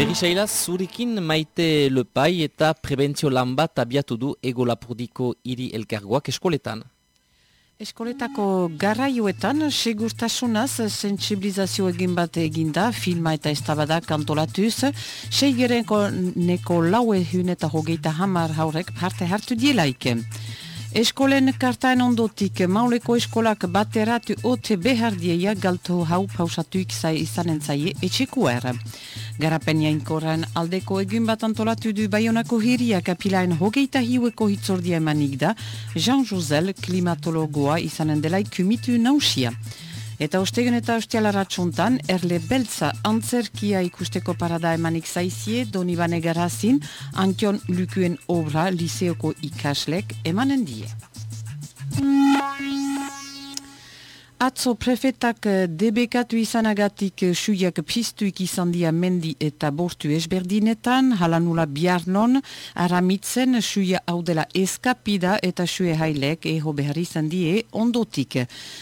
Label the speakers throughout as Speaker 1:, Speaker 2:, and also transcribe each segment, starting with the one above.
Speaker 1: Berri zurikin maite lepai eta prebentzio lan bat abiatu du ego lapurdiko hiri elkargoak eskoletan.
Speaker 2: Eskoletako garraioetan, segurtasunaz, sensibilizazio egin bat eginda, filma eta estabadak antolatuz, seigerenko neko laue hun eta hogeita hamar haurek parte hartu dielaik. Eskolen kartain ondotik mauleko eskolak bateratu ote behar dieia galtu hau pausatuik zai izanen zaie etxekuer. Garapen jainkoran aldeko egun bat antolatu du Bayonako hiria kapilain hogeita hiueko hitzordia emanik da, Jean Jozel klimatologoa izanen delaik kumitu nausia. Eta ostegen eta ostialara txuntan, erle beltza antzerkia ikusteko parada emanik zaizie, doni bane garazin, antion lukuen obra liseoko ikaslek emanen die. Atzo prefetak eh, debekatu izanagatik eh, suiak piztuik izan dia mendi eta bortu esberdinetan, halanula biarnon, aramitzen suia haudela eskapida eta sue hailek eho behar izan die ondotik.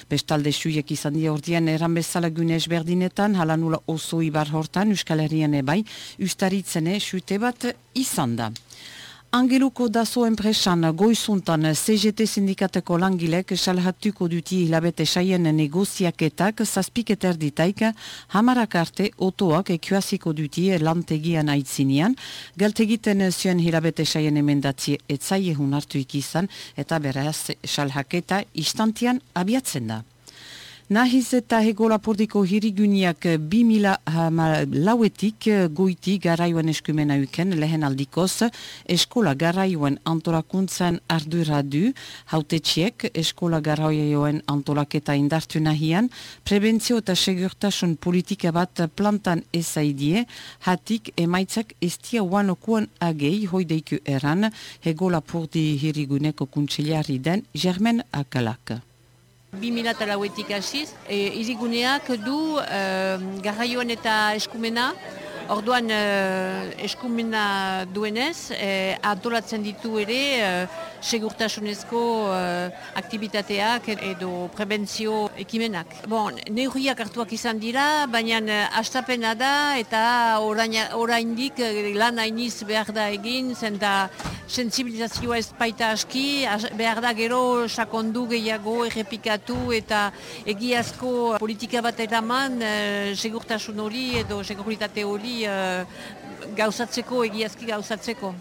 Speaker 2: Bestalde suiak izan dia ordean eran bezala gune esberdinetan, halanula oso ibar hortan, Euskal Herrian ebai, ustaritzene sute bat izan da. Angeluko dazo enpresan goizuntan CGT sindikateko langilek salhatuko duti hilabete saien negoziaketak zazpiketer ditaik hamarak arte otoak ekuaziko duti lantegian aitzinean, galtegiten zuen hilabete saien emendatzi etzaie hartu ikizan eta beraz salhaketa istantian abiatzen da. Nahiz eta hegolapordiko hiriguniak 2000 lauetik goiti garaioen eskumena uken lehen aldikoz eskola garaioen antolakuntzan ardura du hautetxiek eskola garaioen antolaketa indartu nahian prebentzio eta segurtasun politika bat plantan ezaidie hatik emaitzak estia uanokuan agei hoideiku eran hegolapordi hiriguneko kuntsiliari den Germen Akalak.
Speaker 3: 2008-etik hasiz, e, iriguneak du e, garraioan eta eskumena, orduan e, eskumena duenez, e, antolatzen ditu ere e, segurtasunezko e, aktivitateak edo prebentzio ekimenak. Bon, neurriak hartuak izan dira, baina e, astapena da eta oraindik e, lan hainiz behar da egin, zen da sensibilizazioa ez baita aski, behar da gero sakondu gehiago errepikatu eta egiazko politika bat eraman e, segurtasun hori edo seguritate hori e, gauzatzeko, egiazki gauzatzeko.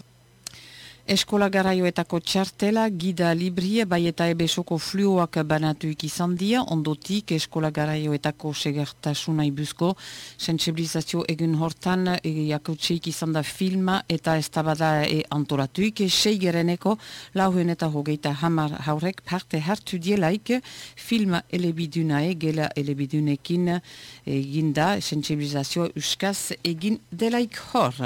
Speaker 2: Eskola garaioetako txartela, gida librie, bai eta ebesoko fluoak banatuik izan dia, ondotik eskola garaioetako segertasuna ibuzko, sensibilizazio egun hortan, e, jakotxeik izan da filma eta ez tabada e, antolatuik, e, seigereneko lauhen eta hogeita hamar haurek parte hartu dielaik, filma elebiduna egela elebidunekin egin da, sensibilizazio uskaz egin delaik hor.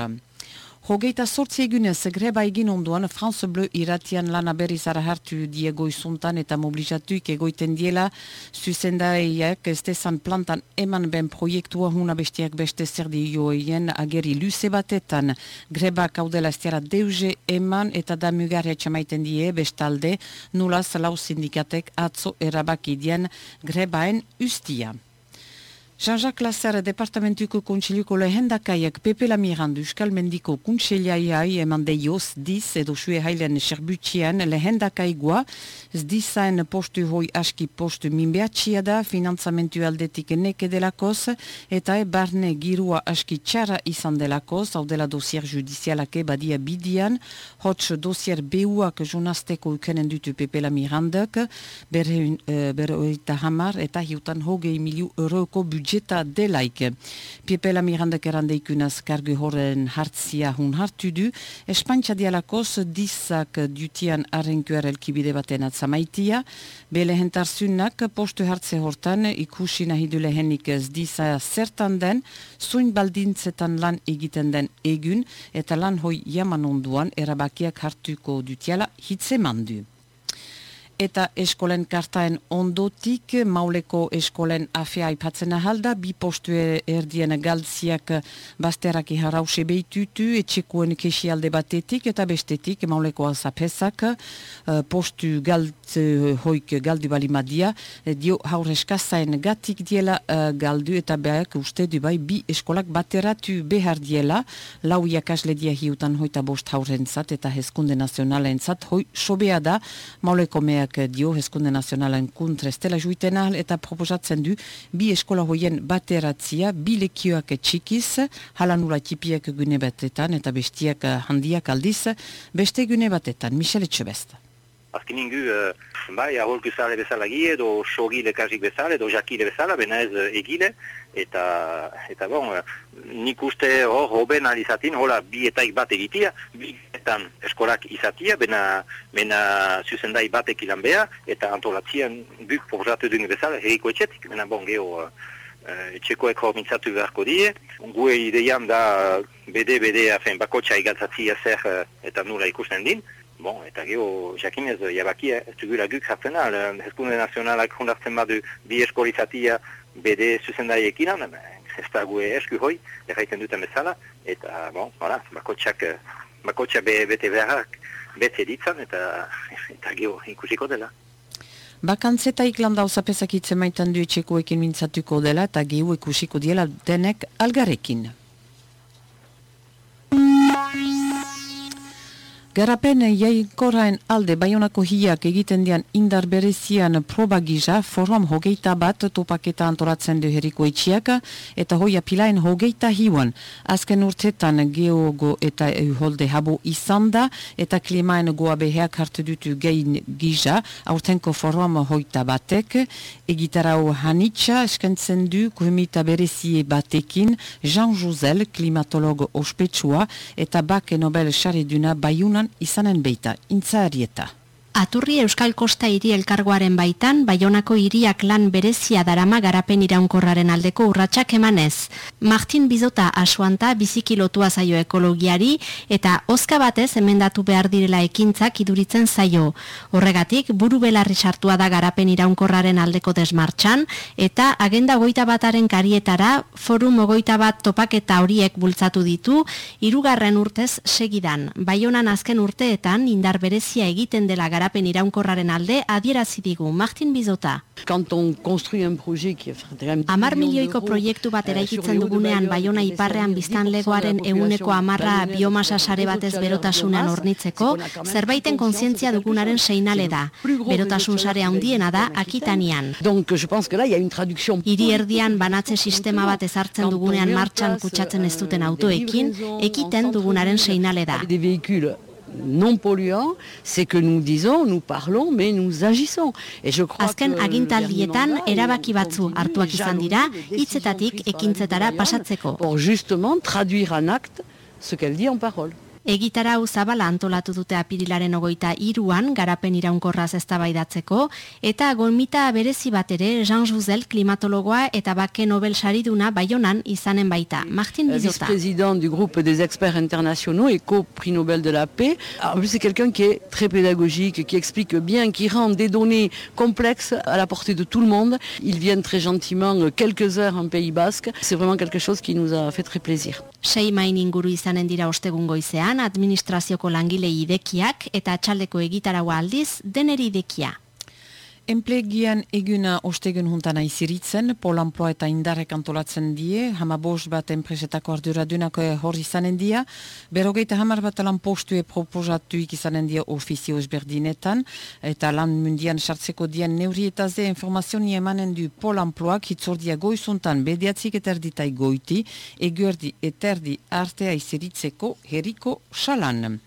Speaker 2: Hogeita sortzi egunez greba egin onduan France Bleu iratian lana berri zara hartu diego izuntan eta mobilizatuik egoiten diela zuzendaiak ez dezan plantan eman ben proiektua huna bestiak beste zerdi joeien ageri luze batetan greba kaudela estiara deuze eman eta da mugarria txamaiten die bestalde nulaz lau sindikatek atzo erabakidian grebaen ustia. Jean-Jacques Lasser, departamentuko kontsiliuko lehendakaiak Pepe Lamirandu Euskal Mendiko kontsiliaiai eman deioz diz edo sue hailen serbutxian lehendakaigua zdizaen postu hoi aski postu minbeatxia da finanzamentu aldetik neke delakoz eta e barne girua aski txara izan delakoz hau dela dosier judizialake badia bidian hotx dosier beuak jonazteko ukenen dutu Pepe Lamiranduk bere, uh, oita hamar eta hiutan hogei miliu euroko budget budjeta delaik. Piepela Mirandak erandeikunaz kargu horren hartzia hun hartu du, espantxa dialakoz dizak dutian arrenkuer elkibide baten atzamaitia, bele hentarzunak postu hartze hortan ikusi nahi du lehenik ez diza zertan den, zuin baldintzetan lan egiten den egun, eta lan hoi jaman onduan erabakiak hartuko dutiala hitze mandu. Eta eskolen kartaen ondotik, mauleko eskolen afea ipatzen ahalda, bi postu erdien galtziak basterak iharause behitutu, etxekoen kesialde batetik eta bestetik mauleko alzapesak, uh, postu galt uh, hoik galdu balimadia, uh, dio haureska zain gatik diela galdu eta behak uste du bai bi eskolak bateratu behar diela, lau jakasle dia hiutan hoita bost haurentzat eta hezkunde nazionalentzat, hoi sobea da. Mauleko meak dio Hezkunde Nazionalen kuntre estela juiten ahal eta proposatzen du bi eskola hoien bateratzia, bi lekioak txikiz, halanula tipiak gune batetan eta bestiak handiak aldiz, beste gune batetan. Michele Etxebest.
Speaker 4: Azken ingu, uh, bai, aholku zale bezala gi, edo sogile kasik bezala, edo jakile bezala, bena ez uh, egile, eta, eta bon, nik uste hor, oh, hoben alizatin, hola, bi etaik bat egitia, bi etan eskolak izatia, bena, bena zuzendai batek ilan beha, eta antolatzian buk porzatu duen bezala, heriko etxetik, bena bon, geho, uh, etxekoek hor mintzatu beharko die, gue ideian da, bede, bede, afen, bakotxa igatzatzia zer, eta nula ikusten din, Bon, eta geho, jakinez, jabaki, ez dugula guk jartzen da, hezkunde nazionalak hondartzen badu bi eskolizatia bede zuzendari ekinan, ez da gue esku hoi, erraiten duten bezala, eta, bon, voilà, bakotxak, bakotxa be, bete beharrak bete ditzan, eta, eta geho, ikusiko dela.
Speaker 2: Bakantzeta iklanda osapezak itzemaitan du etxekoekin mintzatuko dela, eta geho ikusiko diela denek algarekin. Garapen jaikorraen alde baionako hiak egiten dian indar berezian proba gisa, forum hogeita bat topaketa antolatzen du herriko etxiak, eta hoia pilaen hogeita hiuan. Azken urtetan geogo eta holde habo izan da, eta klimaen goa beheak hartu dutu gein gisa, aurtenko forum hogeita batek, egitarau hanitsa eskentzen du kuhumita berezie batekin, Jean Jouzel, klimatolog ospetsua, eta bake Nobel Sariduna baiunan izanen beita, intzaarieta.
Speaker 5: Aturri Euskal Kosta hiri elkargoaren baitan, Baionako hiriak lan berezia darama garapen iraunkorraren aldeko urratsak emanez. Martin Bizota asuanta biziki lotua zaio ekologiari eta ozka batez emendatu behar direla ekintzak iduritzen zaio. Horregatik, buru belarri sartua da garapen iraunkorraren aldeko desmartxan eta agenda goita bataren karietara forum ogoita bat topaketa horiek bultzatu ditu, irugarren urtez segidan. Baionan azken urteetan indar berezia egiten dela garapen garapen iraunkorraren alde adierazi digu Martin Bizota. Amar milioiko proiektu bat euh, eraikitzen dugunean Baiona iparrean biztan legoaren eguneko amarra biomasa sare batez berotasunan ornitzeko, zerbaiten kontzientzia dugunaren seinale da. Berotasun sare handiena da akitanian. Hiri erdian banatze sistema bat ezartzen dugunean martxan kutsatzen ez duten autoekin, ekiten dugunaren seinale da
Speaker 6: non polluant, c'est que nous disons, nous parlons, mais nous agissons.
Speaker 5: Et je crois Azken agintaldietan erabaki batzu hartuak izan dira, hitzetatik ekintzetara pasatzeko.
Speaker 6: Pour justement traduire en acte ce qu'elle dit en parole.
Speaker 5: Egitarau zabala antolatu dute apirilaren ogoita iruan garapen iraunkorraz eztabaidatzeko eta golmita berezi bat ere Jean Jouzel klimatologoa eta bake Nobel sariduna baionan izanen baita. Martin Bizota.
Speaker 6: Vice-président du groupe des experts internationaux et co-prix Nobel de la paix. En plus, c'est quelqu'un qui est très pédagogique, qui explique bien, qui rend des données complexes à la portée de tout le monde. Ils viennent très gentiment quelques heures en Pays Basque. C'est vraiment quelque chose qui nous a fait très plaisir.
Speaker 5: Sei main inguru izanen dira ostegun goizean administrazioko langile idekiak eta atxaldeko egitaragoa aldiz deneri idekia.
Speaker 2: Enplegian eguna ostegen huntana iziritzen, polamploa eta indarrek antolatzen die, hama bost bat enpresetako arduradunako hor izanen dia, berogeita hamar bat lan postue proposatuik izanen dia ofizio esberdinetan, eta lan mundian sartzeko dian neuri eta ze informazioni emanen du polamploak hitzordia goizuntan bediatzik eta erditai goiti, eguerdi eta erdi artea iziritzeko heriko salan.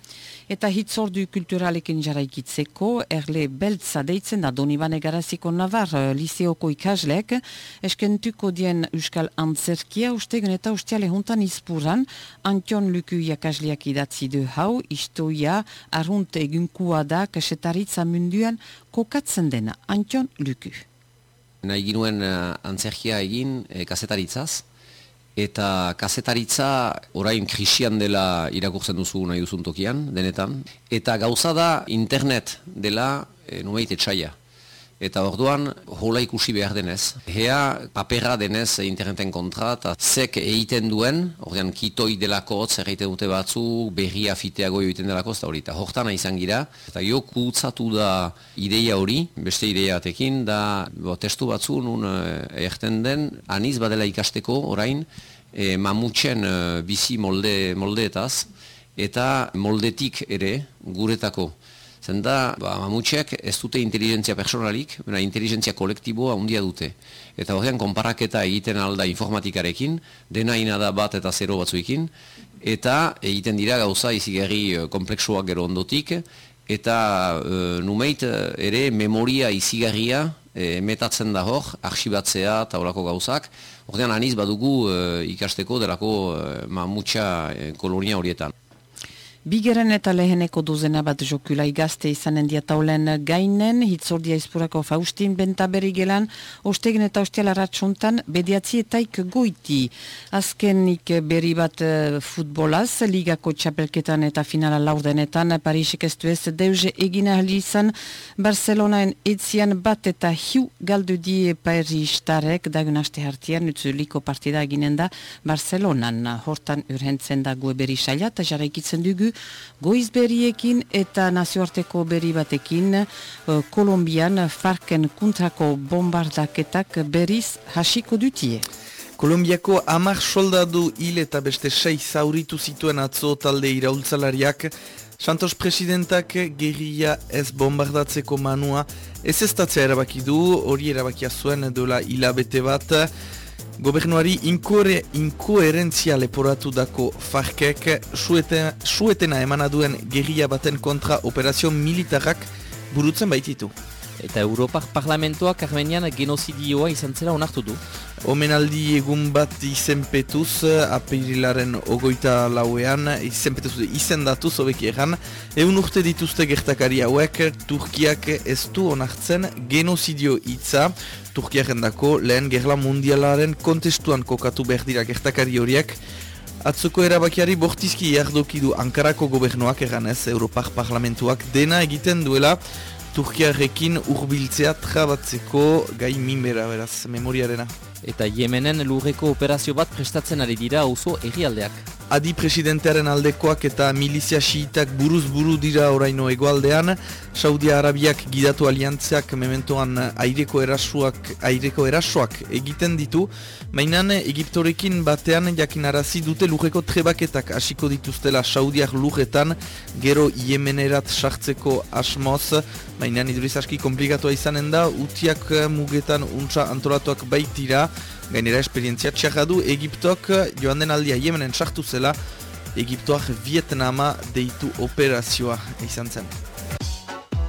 Speaker 2: Eta hitzordu kulturalekin jaraikitzeko, erle beltza deitzen da Donibane Garaziko Navar uh, liseoko ikaslek, eskentuko dien Euskal Antzerkia ustegen eta ustiale juntan izpuran, Antion Luku jakasliak idatzi du hau, istoia, arrunt egunkua da kasetaritza munduan kokatzen dena, Antion Luku.
Speaker 7: Nahi ginuen uh, antzerkia egin uh, kasetaritzaz, eta kazetaritza orain krisian dela irakurtzen duzu nahi duzun tokian, denetan. Eta gauza da internet dela e, numeit etxaia. Eta orduan, hola ikusi behar denez. Hea papera denez interneten kontra, eta zek egiten duen, ordean kitoi delako, zer egiten dute batzu, berria fiteago egiten delako, eta hori, eta hortana izan gira, eta jo kutzatu da ideia hori, beste ideia batekin, da bo, testu batzu nun e, den, aniz badela ikasteko orain, e, mamutxen e, bizi molde, moldeetaz, eta moldetik ere guretako. Zenda, ba, mamutxeak ez dute inteligentzia personalik, bena inteligentzia kolektiboa handia dute. Eta horrean, konparaketa egiten alda informatikarekin, dena da bat eta zero batzuekin, eta egiten dira gauza izigarri eh, kompleksuak gero ondotik, eta e, numeit eh, ere memoria izigarria e, metatzen da hor, arxibatzea eta horako gauzak, horrean aniz badugu ikasteko delako e, mamutxa e, kolonia horietan.
Speaker 2: Bigeren eta leheneko dozena bat jokulai gazte izanen diataulen gainen, hitzordia izpurako faustin benta berri gelan, ostegen eta ostiala ratxontan bediatzi etaik goiti. Azkenik berri bat uh, futbolaz, ligako txapelketan eta finala laurdenetan, Parisek ez du ez deuze egina izan, Barcelonaen etzian bat eta hiu galdu die Paristarek dagun aste hartian, utzu liko partida eginen da Barcelonan. Hortan urhentzen da gue berri saia, eta jarraikitzen dugu goiz berriekin eta nazioarteko berri batekin uh, Kolombian farken kuntrako bombardaketak berriz hasiko dutie.
Speaker 8: Kolombiako amar soldadu hil eta beste sei zauritu zituen atzo talde iraultzalariak Santos presidentak gerria ez bombardatzeko manua ez ez erabaki du, hori erabakia zuen dola hilabete bat Gobernuari inkoere, inkoerentzia leporatu dako farkek suetena, suetena emanaduen gerria baten kontra operazio militarrak burutzen baititu.
Speaker 1: Eta Europak parlamentoak Armenian genozidioa izan zela onartu du.
Speaker 8: Omenaldi egun bat izenpetuz, apirilaren ogoita lauean, izenpetuz izendatu zobeki egan, egun urte dituzte gertakari hauek, Turkiak ez du onartzen genozidio hitza, Turkiaren dako lehen gerla mundialaren kontestuan kokatu behar dira gertakari horiek, Atzoko erabakiari bortizki jardoki du Ankarako gobernuak eganez, Europak parlamentuak dena egiten duela, Turkiarekin urbiltzea trabatzeko gai minbera beraz, memoriarena.
Speaker 1: Eta Yemenen lurreko operazio bat prestatzen ari dira oso errialdeak.
Speaker 8: Adi presidentearen aldekoak eta milizia xiitak buruz buru dira oraino egoaldean, Saudia Arabiak gidatu aliantziak mementoan aireko erasuak, aireko erasoak egiten ditu, mainan Egiptorekin batean jakin arazi dute lurreko trebaketak hasiko dituztela Saudiak lurretan, gero Yemenerat sartzeko asmoz, mainan iduriz aski komplikatua izanen da, utiak mugetan untsa antolatuak baitira, Gainera esperientzia txarra du Egiptok joan den aldia Yemenen sartu zela Egiptoak Vietnama deitu operazioa izan zen.